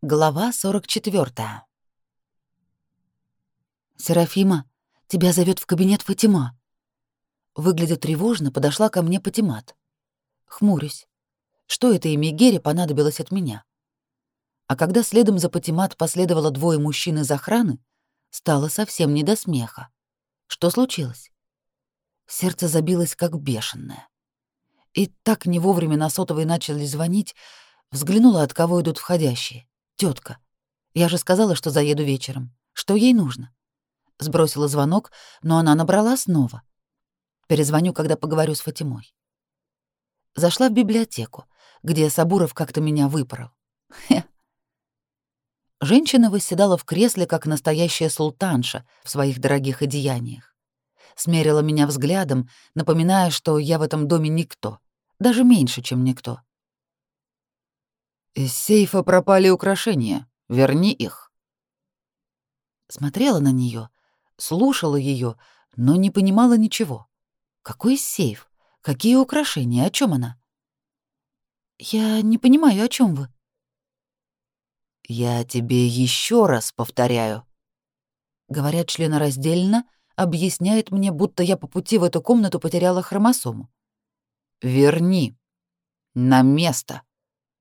Глава 44. «Серафима, тебя зовет в кабинет Фатима». Выглядя тревожно, подошла ко мне Патимат. Хмурюсь. Что это имя Гере понадобилось от меня? А когда следом за Патимат последовало двое мужчин из охраны, стало совсем не до смеха. Что случилось? Сердце забилось как бешеное. И так не вовремя на сотовый начали звонить, взглянула, от кого идут входящие. Тетка. Я же сказала, что заеду вечером. Что ей нужно? Сбросила звонок, но она набрала снова. Перезвоню, когда поговорю с Фатимой. Зашла в библиотеку, где Сабуров как-то меня выпорол. Хе. Женщина восседала в кресле, как настоящая султанша в своих дорогих одеяниях. Смерила меня взглядом, напоминая, что я в этом доме никто, даже меньше, чем никто. Из сейфа пропали украшения. Верни их. Смотрела на нее, слушала ее, но не понимала ничего. Какой сейф? Какие украшения? О чем она? Я не понимаю, о чем вы. Я тебе еще раз повторяю. Говорят членораздельно, объясняет мне, будто я по пути в эту комнату потеряла хромосому. Верни на место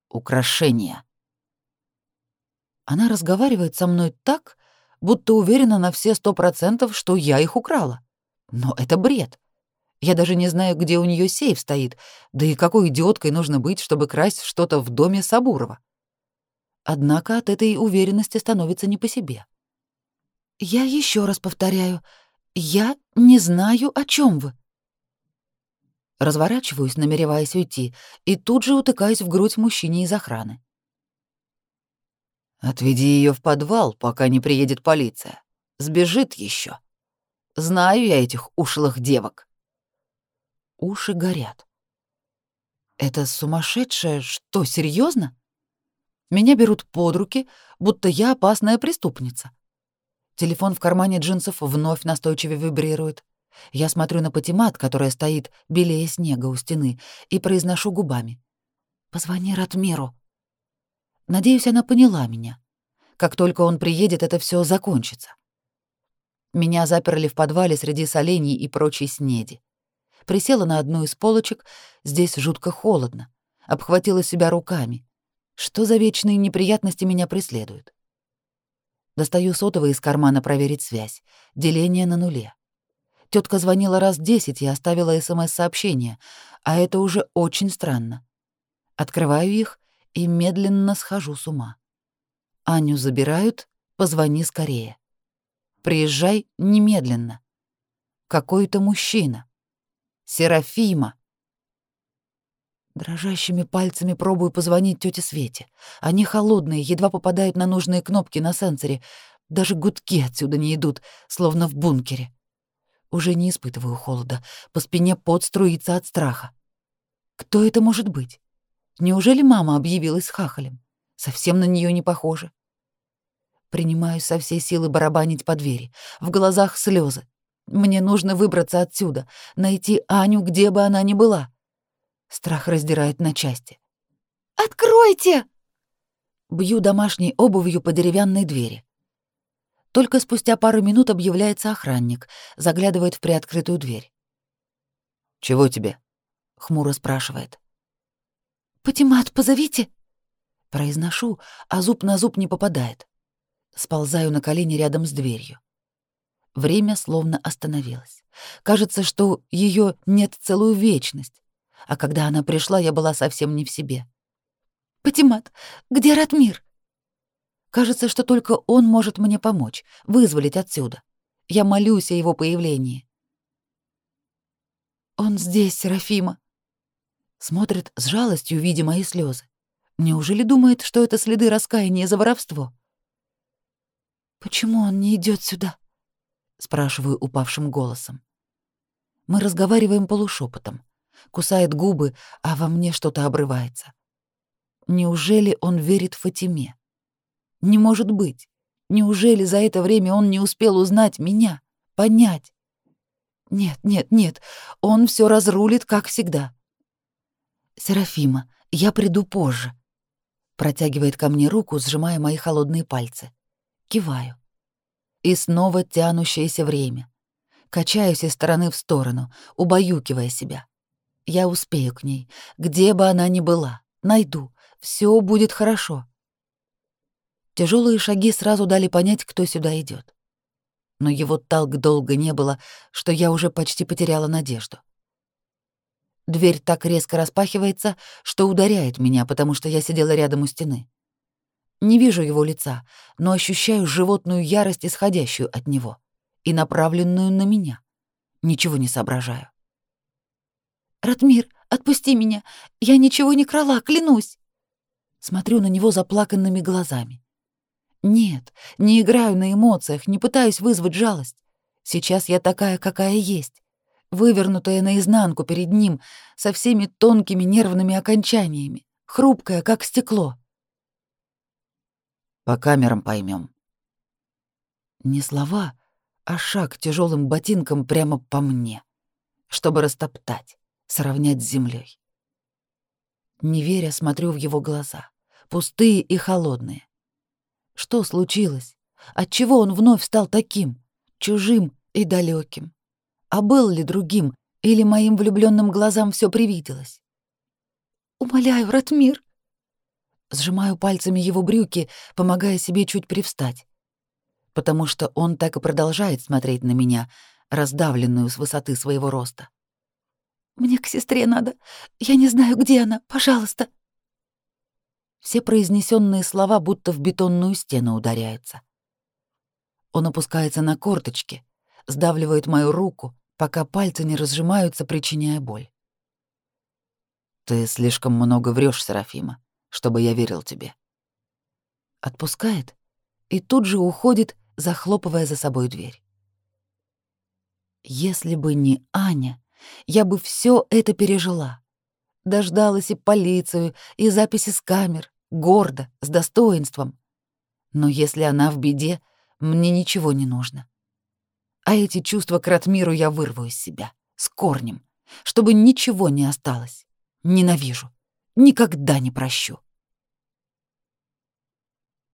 украшения. Она разговаривает со мной так, будто уверена на все сто процентов, что я их украла. Но это бред. Я даже не знаю, где у нее сейф стоит, да и какой идиоткой нужно быть, чтобы красть что-то в доме Сабурова. Однако от этой уверенности становится не по себе. Я еще раз повторяю, я не знаю, о чем вы. Разворачиваюсь, намереваясь уйти, и тут же утыкаюсь в грудь мужчине из охраны. «Отведи ее в подвал, пока не приедет полиция. Сбежит еще. Знаю я этих ушлых девок». Уши горят. «Это сумасшедшее? Что, серьезно? Меня берут под руки, будто я опасная преступница. Телефон в кармане джинсов вновь настойчиво вибрирует. Я смотрю на Патимат, которая стоит белее снега у стены, и произношу губами. «Позвони Ратмиру». Надеюсь, она поняла меня. Как только он приедет, это все закончится. Меня заперли в подвале среди солений и прочей снеди. Присела на одну из полочек, здесь жутко холодно. Обхватила себя руками. Что за вечные неприятности меня преследуют? Достаю сотовый из кармана проверить связь. Деление на нуле. Тетка звонила раз десять и оставила СМС-сообщение, а это уже очень странно. Открываю их и медленно схожу с ума. Аню забирают, позвони скорее. Приезжай немедленно. Какой-то мужчина. Серафима. Дрожащими пальцами пробую позвонить тете Свете. Они холодные, едва попадают на нужные кнопки на сенсоре. Даже гудки отсюда не идут, словно в бункере. Уже не испытываю холода, по спине пот струится от страха. Кто это может быть? Неужели мама объявилась хахалем? Совсем на нее не похоже. Принимаю со всей силы барабанить по двери. В глазах слезы. Мне нужно выбраться отсюда, найти Аню, где бы она ни была. Страх раздирает на части. «Откройте!» Бью домашней обувью по деревянной двери. Только спустя пару минут объявляется охранник, заглядывает в приоткрытую дверь. «Чего тебе?» — хмуро спрашивает. «Патимат, позовите!» Произношу, а зуб на зуб не попадает. Сползаю на колени рядом с дверью. Время словно остановилось. Кажется, что ее нет целую вечность. А когда она пришла, я была совсем не в себе. «Патимат, где Ратмир?» Кажется, что только он может мне помочь, вызволить отсюда. Я молюсь о его появлении. Он здесь, Серафима. Смотрит с жалостью, видя мои слезы. Неужели думает, что это следы раскаяния за воровство? Почему он не идет сюда? спрашиваю упавшим голосом. Мы разговариваем полушепотом. Кусает губы, а во мне что-то обрывается. Неужели он верит Фатиме? Не может быть. Неужели за это время он не успел узнать меня, понять? Нет, нет, нет, он все разрулит, как всегда. Серафима, я приду позже. Протягивает ко мне руку, сжимая мои холодные пальцы. Киваю. И снова тянущееся время. Качаюсь из стороны в сторону, убаюкивая себя. Я успею к ней, где бы она ни была. Найду. Все будет хорошо. Тяжелые шаги сразу дали понять, кто сюда идет. Но его талк долго не было, что я уже почти потеряла надежду. Дверь так резко распахивается, что ударяет меня, потому что я сидела рядом у стены. Не вижу его лица, но ощущаю животную ярость, исходящую от него, и направленную на меня. Ничего не соображаю. «Ратмир, отпусти меня! Я ничего не крала, клянусь!» Смотрю на него заплаканными глазами. Нет, не играю на эмоциях, не пытаюсь вызвать жалость. Сейчас я такая, какая есть, вывернутая наизнанку перед ним, со всеми тонкими нервными окончаниями, хрупкая, как стекло. По камерам поймем. Не слова, а шаг тяжелым ботинком прямо по мне, чтобы растоптать сравнять с землей. Не веря, смотрю в его глаза, пустые и холодные. Что случилось? Отчего он вновь стал таким, чужим и далеким? А был ли другим, или моим влюбленным глазам все привиделось? «Умоляю, Ратмир!» Сжимаю пальцами его брюки, помогая себе чуть привстать. Потому что он так и продолжает смотреть на меня, раздавленную с высоты своего роста. Мне к сестре надо. Я не знаю, где она. Пожалуйста. Все произнесенные слова будто в бетонную стену ударяются. Он опускается на корточки, сдавливает мою руку, пока пальцы не разжимаются, причиняя боль. Ты слишком много врешь, Серафима, чтобы я верил тебе. Отпускает и тут же уходит, захлопывая за собой дверь. Если бы не Аня, я бы все это пережила. Дождалась и полицию, и записи с камер, гордо, с достоинством. Но если она в беде, мне ничего не нужно. А эти чувства к Ратмиру я вырву из себя, с корнем, чтобы ничего не осталось. Ненавижу. Никогда не прощу.